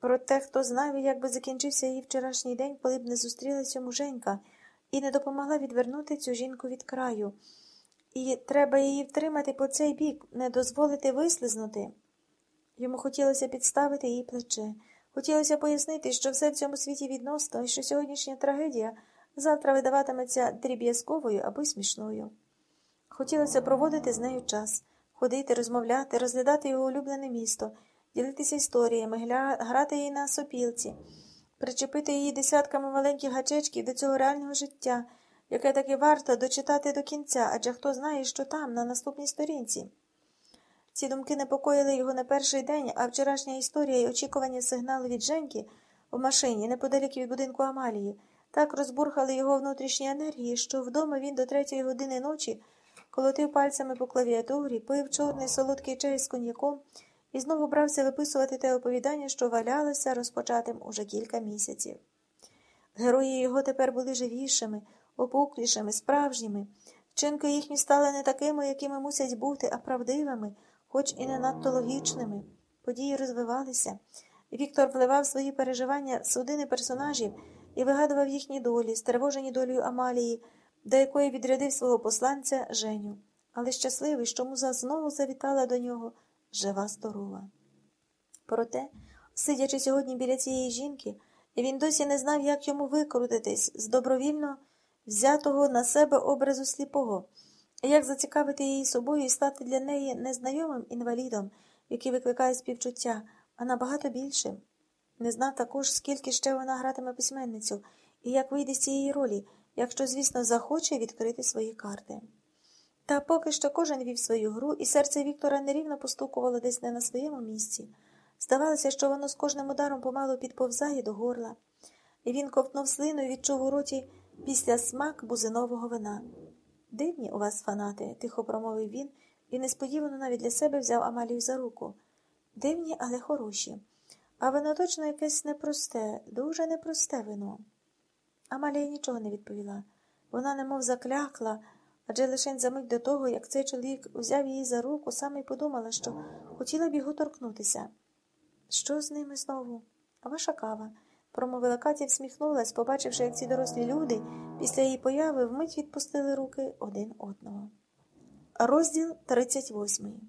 Проте, хто знає, як би закінчився її вчорашній день, коли б не зустрілася муженька і не допомогла відвернути цю жінку від краю. І треба її втримати по цей бік, не дозволити вислизнути. Йому хотілося підставити її плече. Хотілося пояснити, що все в цьому світі відносно, і що сьогоднішня трагедія завтра видаватиметься дріб'язковою або смішною. Хотілося проводити з нею час, ходити, розмовляти, розглядати його улюблене місто, ділитися історіями, грати її на сопілці, причепити її десятками маленьких гачечків до цього реального життя, яке таки варто дочитати до кінця, адже хто знає, що там, на наступній сторінці. Ці думки непокоїли його не перший день, а вчорашня історія і очікування сигналу від Женьки в машині неподалік від будинку Амалії так розбурхали його внутрішні енергії, що вдома він до третьої години ночі колотив пальцями по клавіатурі, пив чорний солодкий чай з коньяком і знову брався виписувати те оповідання, що валялося розпочатим уже кілька місяців. Герої його тепер були живішими, опуклішими, справжніми. Вчинки їхні стали не такими, якими мусять бути, а правдивими хоч і не надто логічними. Події розвивалися. Віктор вливав свої переживання в судини персонажів і вигадував їхні долі, стривожені долею Амалії, до якої відрядив свого посланця Женю. Але щасливий, що муза знову завітала до нього жива здорова. Проте, сидячи сьогодні біля цієї жінки, він досі не знав, як йому викрутитись з добровільно взятого на себе образу сліпого. Як зацікавити її собою і стати для неї незнайомим інвалідом, який викликає співчуття, а набагато більшим? Не знав також, скільки ще вона гратиме письменницю, і як вийде з цієї ролі, якщо, звісно, захоче відкрити свої карти. Та поки що кожен вів свою гру, і серце Віктора нерівно постукувало десь не на своєму місці. Здавалося, що воно з кожним ударом помалу підповзає до горла, і він ковтнув слину і відчув у роті після смак бузинового вина. Дивні у вас фанати, тихо промовив він і несподівано навіть для себе взяв Амалію за руку. Дивні, але хороші. А вино точно якесь непросте, дуже непросте вино. Амалія нічого не відповіла. Вона немов заклякла, адже лише за мить до того, як цей чоловік взяв її за руку, саме й подумала, що хотіла б його торкнутися. Що з ними знову? Ваша кава промовила Катя, всміхнулась, побачивши, як ці дорослі люди після її появи вмить відпустили руки один одного. Розділ 38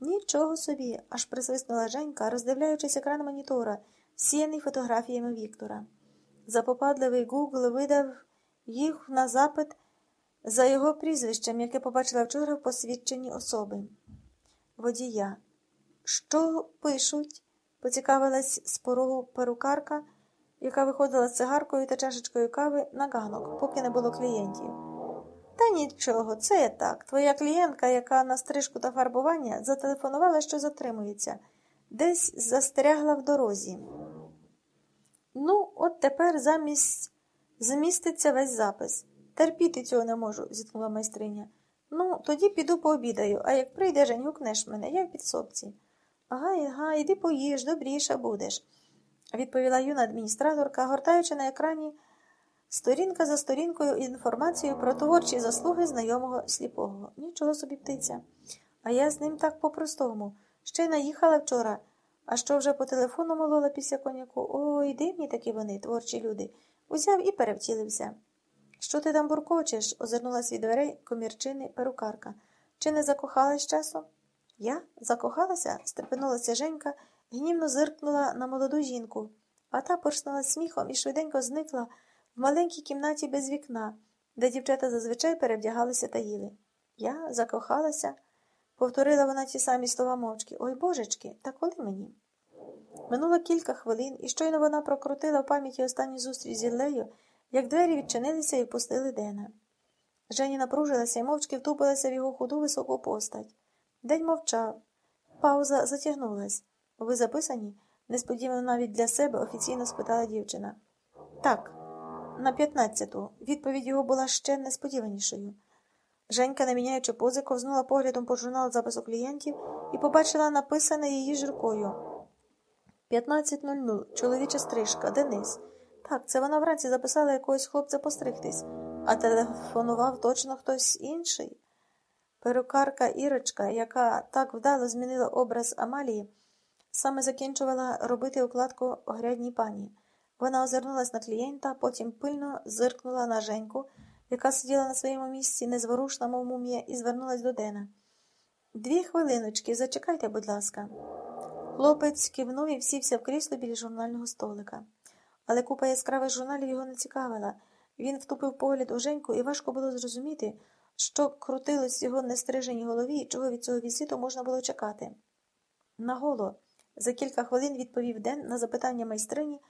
Нічого собі, аж присвиснула Женька, роздивляючись екран монітора, сіяний фотографіями Віктора. Запопадливий Гугл видав їх на запит за його прізвищем, яке побачила вчора в посвідченні особи. Водія. Що пишуть? поцікавилась з порогу перукарка яка виходила з цигаркою та чашечкою кави на ганок, поки не було клієнтів. Та нічого, це я так. Твоя клієнтка, яка на стрижку та фарбування, зателефонувала, що затримується, десь застерягла в дорозі. Ну, от тепер замість зміститься весь запис. Терпіти цього не можу, зіткнула майстриня. Ну, тоді піду пообідаю, а як прийде Жень, мене, я в підсобці. Ага, ага, іди поїж, добріша будеш відповіла юна адміністраторка, гортаючи на екрані сторінка за сторінкою інформацію про творчі заслуги знайомого сліпого. Нічого собі птиця. А я з ним так по-простому. Ще наїхала вчора, а що вже по телефону молола після коняку. Ой, дивні такі вони, творчі люди. Узяв і перевтілився. Що ти там буркочеш? озирнулась від дверей комірчини перукарка. Чи не закохалась часом? Я закохалася? стрепенулася Женька гнівно зиркнула на молоду жінку, а та порснула сміхом і швиденько зникла в маленькій кімнаті без вікна, де дівчата зазвичай перевдягалися та їли. Я закохалася, повторила вона ті самі слова мовчки. Ой божечки, та коли мені? Минуло кілька хвилин, і щойно вона прокрутила в пам'яті останню зустріч з Іллею, як двері відчинилися і впустили Дена. Жені напружилася і мовчки втупилася в його худу високу постать. День мовчав. Пауза затягнулась. Ви записані? несподівано навіть для себе офіційно спитала дівчина. Так, на п'ятнадцяту. Відповідь його була ще несподіванішою. Женька, не міняючи пози, ковзнула поглядом по журнал запису клієнтів і побачила написане її ж рукою. 15.00. Чоловіча стрижка. Денис. Так, це вона вранці записала якогось хлопця постригтись, а телефонував точно хтось інший. Перукарка Ірочка, яка так вдало змінила образ Амалії, Саме закінчувала робити укладку огрядній пані. Вона озирнулась на клієнта, потім пильно зиркнула на Женьку, яка сиділа на своєму місці, незворушна, мов мумія, і звернулась до Дена. Дві хвилиночки, зачекайте, будь ласка. Хлопець кивнув і всівся в крісло біля журнального столика. Але купа яскравих журналів його не цікавила. Він втупив погляд у Женьку, і важко було зрозуміти, що крутилось в його нестриженій голові чого від цього візиту можна було чекати. Наголо, за кілька хвилин відповів Ден на запитання майстрині,